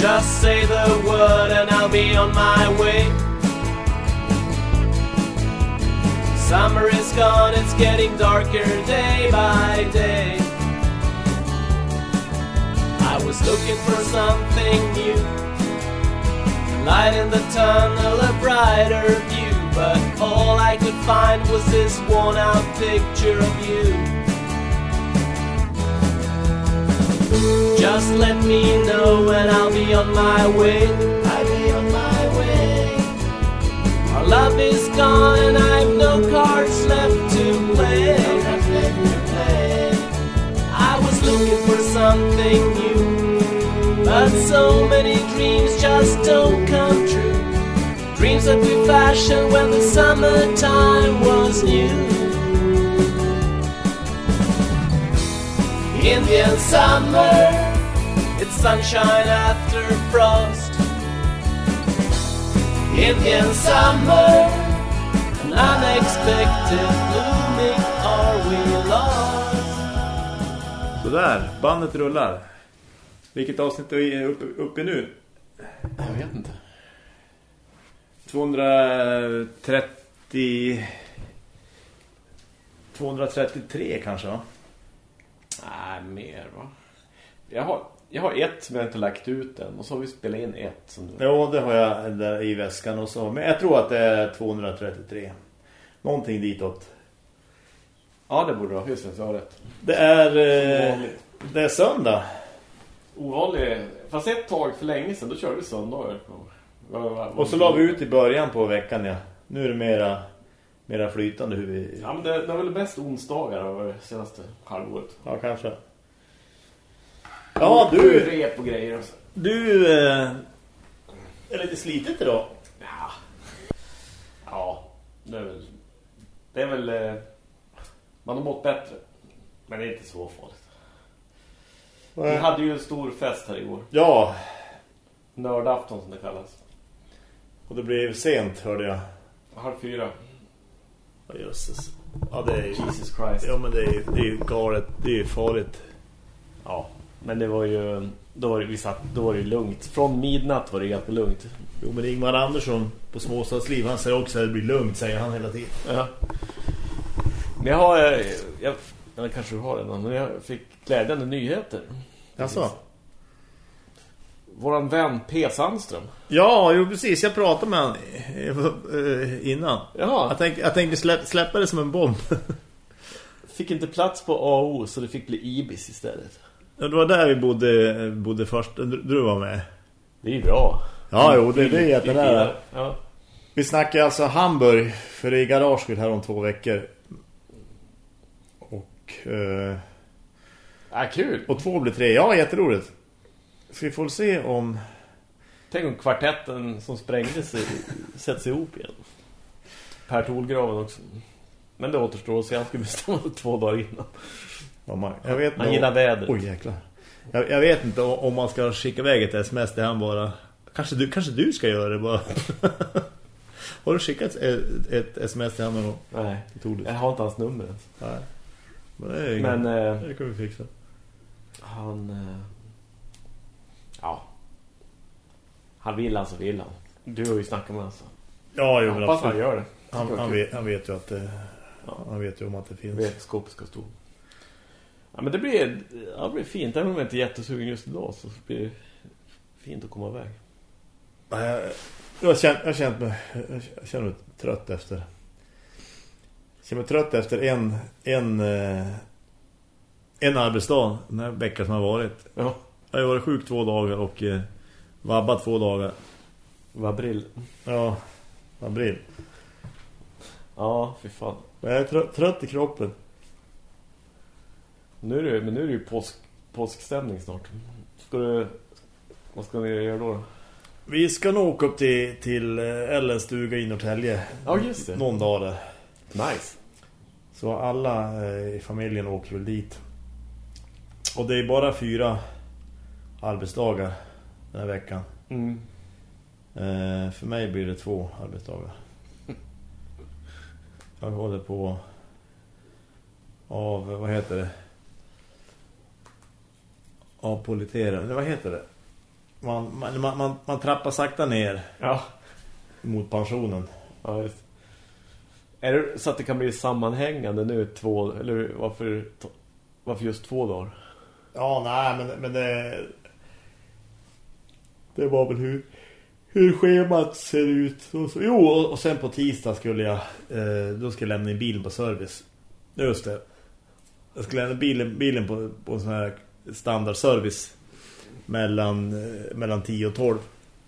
Just say the word and I'll be on my way. Summer is gone, it's getting darker day by day. I was looking for something new. Light in the tunnel, a brighter view. But all I could find was this worn out picture of you. Just let me know when I'll be on my way. I'll be on my way. Our love is gone and I've no cards left to play. I was looking for something new, but so many dreams just don't come true. Dreams that we fashioned when the summertime was new. Indian summer, sunshine after frost. Indian summer, an unexpected blooming, are we lost? Sådär, bandet rullar. Vilket avsnitt är vi uppe, uppe nu? Jag vet inte. 230... 233 kanske va? Nej, mer va? Jag har, jag har ett som jag inte lagt ut än. Och så har vi spelat in ett. Som du... Ja, det har jag där i väskan och så. Men jag tror att det är 233. Någonting ditåt. Ja, det borde vara. Just det, så har jag rätt. Det är... Eh, det är söndag. Ovanlig. Fast ett tag för länge sedan, då körde vi söndagar. Och så la vi ut i början på veckan, ja. Nu är det mera, mera flytande hur vi... Ja, men det, det var väl bäst onsdagar över det senaste halvåret. Ja, kanske. Ja, du... Rep och grejer och så. Du... Eh, är lite slitet idag. Ja. Ja, det är väl... Det är väl... eh, Man har mått bättre. Men det är inte så farligt. Vi hade ju en stor fest här igår. Ja, Nördafton som det kallas. och det blev sent hörde jag. Halv fyra. Ja, jösses. Ja, det är Jesus Christ. Ja, men det är, det är ju galet. Det är ju farligt. Ja, men det var ju... Då var det, vi satt, då var det lugnt. Från midnatt var det helt lugnt. Jo, men Ingmar Andersson på Småstadsliv, han säger också att det blir lugnt, säger han hela tiden. Ja. Men jag har... eh, Jag, eller kanske du har redan, men jag fick glädjande nyheter. Alltså. Våran vän P. Sandström. Ja, jo precis. Jag pratade med han eh, innan. Jaha. Jag, tänk, jag tänkte släpp, släppa det som en bomb. Fick inte plats på AO så det fick bli Ibis istället. Ja, det var där vi bodde, bodde först. Du, var med. Det är bra. Ja, jo, det, det är jättenära. Ja. Vi snackar alltså Hamburg för i garaget här om två veckor. Och, eh, ja, kul. och två blir tre. Ja, jätteroligt. Så vi får se om... Tänk om kvartetten som sprängdes sätts ihop igen. Per Tolgraven också. Men det återstår att se. Han skulle bestämma två dagar innan. Man, jag vet Han gillar vädret. Oj, jäklar. Jag, jag vet inte om man ska skicka iväg ett sms till han bara... Kanske du, kanske du ska göra det bara. Har du skickat ett, ett sms till honom? Nej, jag har inte hans nummer ens. Nej. Men det, är Men eh, det kan vi fixa. han... Eh, ja. Han vill alltså vill han. Du har ju snackat med honom. så. Ja, Jag men hoppas han absolut. gör det. Han, han, vet, han vet ju att det, Ja. han vet ju om att det finns. Vet skåpet ska stå. Ja, men det blir, ja, det blir fint. Även om jag inte är jättesugen just idag så blir det fint att komma iväg. Jag känner, jag känner mig jag känner mig trött efter. Jag känner mig trött efter en en eh, en arbetsdag den här veckan som har varit. Ja, Jag har varit sjuk två dagar och eh, vabbat två dagar. vad brill. Ja, april. Ja, fy fan. Jag är trött, trött i kroppen. Nu är det, men nu är det ju påsk, påskstämning snart. Ska du, vad ska ni göra då? Vi ska nog åka upp till, till eh, Ellens stuga i Norrtälje. Ja, just det. Någon dag där. Nice. Så alla eh, i familjen åker väl dit. Och det är bara fyra arbetsdagar den här veckan. Mm. Eh, för mig blir det två arbetsdagar. Jag håller på av, vad heter det? Avpolitera, eller vad heter det? man, man, man, man, trappar sakta ner Ja. mot pensionen. ja just. Är det så att det kan bli sammanhängande nu två, eller varför, varför just två dagar? Ja, nej, men, men det... Det var väl hur, hur schemat ser ut. Och så, jo, och, och sen på tisdag skulle jag... Eh, då skulle jag lämna in bilen på service. Just det. Jag skulle lämna bilen, bilen på, på en sån här standardservice mellan, eh, mellan 10 och 12.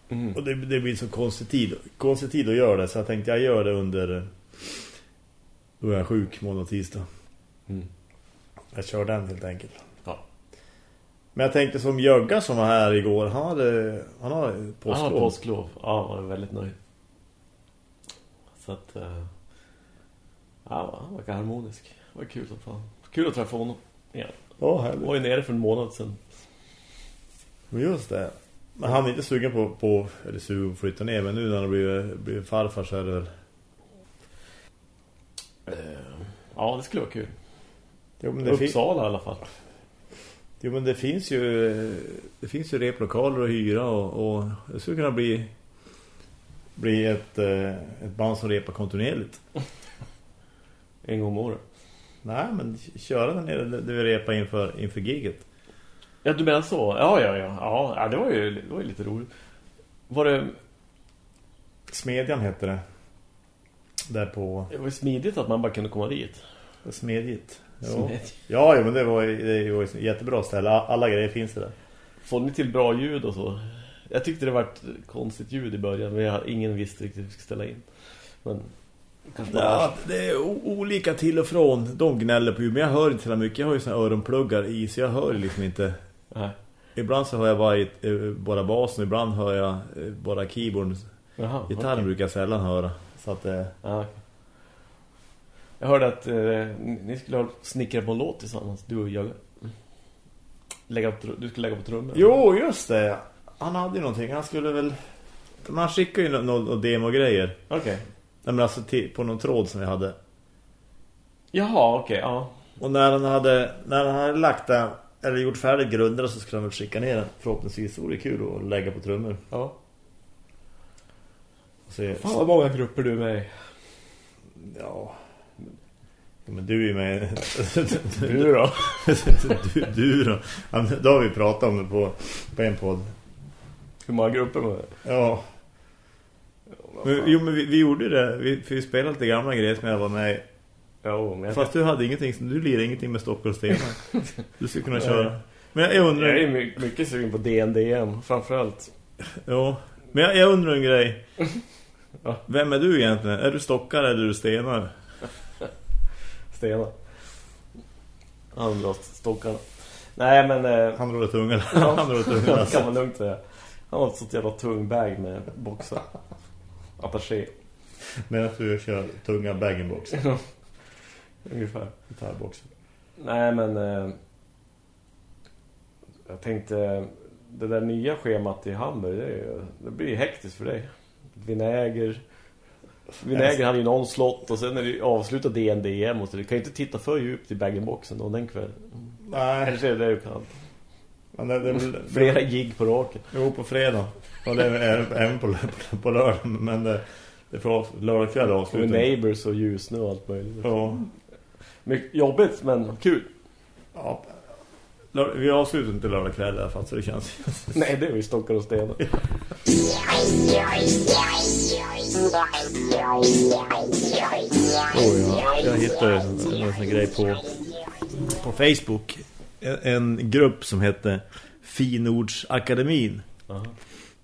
Mm. Och det, det blir så konstig tid, konstig tid att göra det. Så jag tänkte jag gör det under... Då är jag sjuk måndag och tisdag. Mm. Jag kör den helt enkelt. Ja. Men jag tänkte som Jögga som var här igår, han hade han har Han påsklov. har påsklov. Ja, han är väldigt nöjd. Så att... eh, Ja, han verkar harmonisk. Det var kul att fan. Kul att träffa honom. Ja. Ja, Han härligt. var ju nere för en månad sedan. Men just det. Men han är inte sugen på, på eller sugen på att flytta ner, men nu när han blir, blir farfar så är det väl... Eh, Ja, det skulle vara kul. Jo men, det Uppsala i alla fall. jo, men det finns ju det finns ju replokaler att hyra och, och det skulle kunna bli bli ett, eh, ett band som repar kontinuerligt. En gång om året. Nej, men köra den nere där vi repar inför, inför giget. Ja, du menar så? Ja, ja, ja. Ja, det, var ju, det var ju lite roligt. Var det, Smedjan heter det. Där på det var ju smidigt att man bara kunde komma dit. Smedjigt. Ja. Ja, men det var, det var ett jättebra ställe. Alla grejer finns det där. Får ni till bra ljud och så? Jag tyckte det var ett konstigt ljud i början, men jag, ingen visste riktigt hur vi skulle ställa in. Men kanske bara... Ja, det är olika till och från. De gnäller på ljud, men jag hör inte så mycket. Jag har ju såna öronpluggar i, så jag hör liksom inte. Nej. Ibland så hör jag bara, eh, bara basen, ibland hör jag eh, bara keyboarden. Jaha, Gitarren okej. brukar jag sällan höra. Så att eh, okej. Jag hörde att eh, ni skulle ha snickrat på en låt tillsammans, du och jag. Lägga på, du skulle lägga på trummor. Jo, just det. Han hade ju någonting. Han skulle väl... Han skickade ju några demo-grejer. Okej. Nej, men alltså på någon tråd som vi hade. Jaha, okej, ja. Och när han hade, när han hade lagt den, eller gjort färdigt grunderna så skulle han väl skicka ner den. Förhoppningsvis vore det kul att lägga på trummor. ja. Och se, Fan vad många grupper du är med ja. Men du är med. Du då? du, du då? Ja, Då har vi pratat om det på, på en podd. Hur många grupper var det? Ja. Men, jo, men vi, vi gjorde det. Vi, vi spelade lite gamla grejer som jag var med. Jo, men Fast du hade ingenting, du lirar ingenting med Stockholmsstenar. Du skulle kunna köra. Men jag, undrar... jag är my- mycket sugen på DNDM, framförallt. Ja, men jag, jag undrar en grej. Ja. Vem är du egentligen? Är du stockare eller är du stenar? Stenar. Han drar stockarna. Nej, men... Eh, Han rullar tungan. Ja. Han rullar tungan. det kan man lugnt säga. Han har ett sånt jävla tung bag med boxar. Attaché. Medan du kör tunga bag-in-box. Ungefär. Gitarrboxen. Nej, men... Eh, jag tänkte... Det där nya schemat i Hamburg, det, är, det blir ju hektiskt för dig. Vinäger... Vinäger hade ju någon slott och sen är det ju avslutat DNDM och så du kan ju inte titta för djupt i bag-in-boxen då den kväll. Eller Nej, så är det det du kan. Men det, det, är väl- Flera gig på raken. Jo, på fredag. Och det är även på, på, på lördag. Men det, det för lördag kväll Med avslutat. Neighbors och Ljusne och allt möjligt. Ja. Mycket jobbigt men kul. ja. Vi avslutar inte lördag kväll i alla fall så det känns... Nej, det är ju stockar och stenar. Oh, ja. Jag hittade en, en sån grej på, på Facebook. En, grupp som hette Finordsakademin. Aha.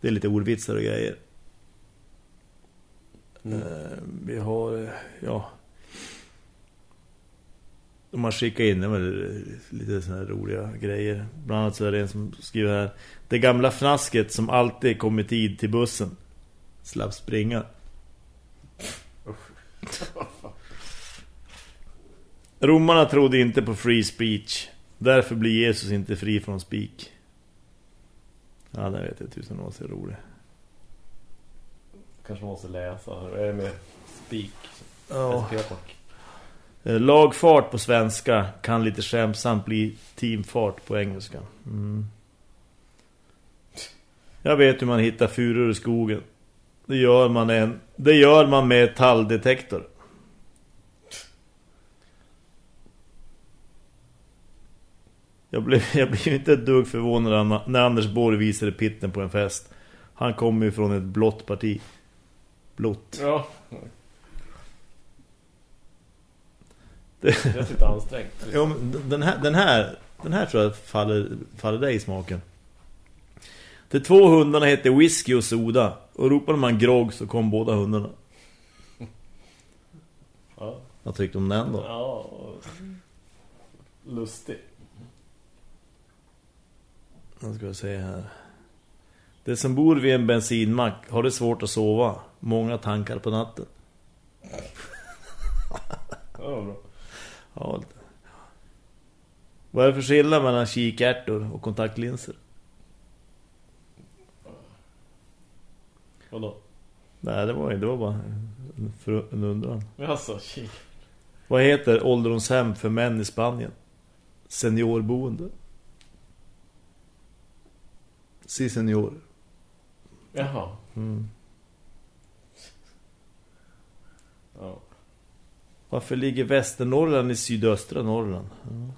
Det är lite ordvitsar och grejer. Mm. Eh, vi har, eh, ja... De har skickat in lite såna här roliga grejer. Bland annat så är det en som skriver här. Det gamla fnasket som alltid kom i tid till bussen. Slapp springa. Romarna trodde inte på free speech. Därför blir Jesus inte fri från spik. Ja, det vet jag tusen år så roligt. Kanske man måste läsa. Vad är det med spik? Ja. Eh, Lagfart på svenska kan lite skämsamt bli teamfart på engelska. Mm. Jag vet hur man hittar furor i skogen. Det gör man, en, det gör man med talldetektor. Jag blev, jag blev inte ett dugg förvånad när Anders Borg visade pitten på en fest. Han kommer ju från ett blått parti. Blått. Ja. Det är lite ansträngt. Jo, men den, här, den, här, den här tror jag faller, faller dig i smaken. De två hundarna hette Whisky och Soda. Och ropade man grogg så kom båda hundarna. Ja. Vad tyckte du om den då? Ja. Lustig. Vad ska jag säga här? Det som bor vid en bensinmack har det svårt att sova. Många tankar på natten. Ja, bra. Ja, lite. Vad är det för skillnad mellan kikärtor och kontaktlinser? Vadå? Nej, det var, det var bara en, en undran. Alltså, kik. Vad heter ålderdomshem för män i Spanien? Seniorboende. Si senior. Jaha. Mm. Ja. Varför ligger Västernorrland i sydöstra Norrland? Ja.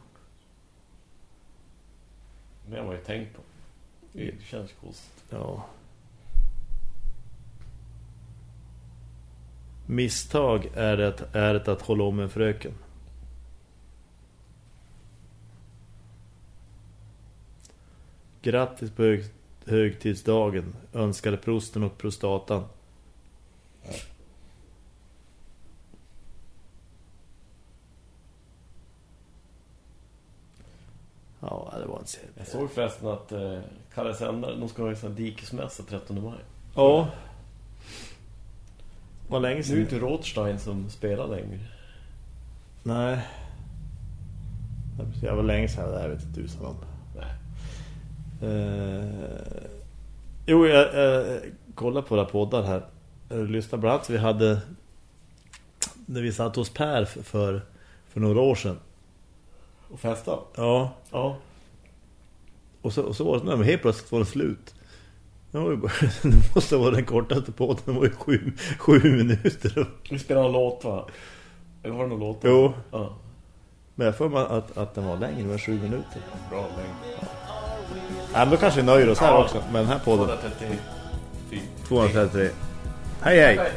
Det har man ju tänkt på. Det känns konstigt. ja. Misstag är det, är det att hålla om en fröken. Grattis på hög, högtidsdagen önskade prosten och prostatan. Ja, det var inte så Jag såg förresten att eh, Kalle Sändare, de ska ha en dikesmässa 13 maj. Ja. Var länge Nu är sedan. det inte Rothstein som spelar längre. Nej. Jag var länge sedan där, jag vet inte tusan om. Eh, jo, jag eh, kollade på våra poddar här. Jag lyssnade bland annat. Vi hade när vi satt hos Per för, för, några år sedan. Och festa? Ja. Ja. Och så, och så var det, men helt plötsligt var det slut. Det, var ju bara, det måste vara den kortaste podden. Det var ju sju, sju minuter. Vi spelade en låt va? Eller var det någon låt? Jo. Ja. Men jag får mig att, att den var längre, det var sju minuter. Bra längd. Nej, men då kanske vi nöjer oss här Ja. också med den här podden. 234. 233. Hej hej! Hej.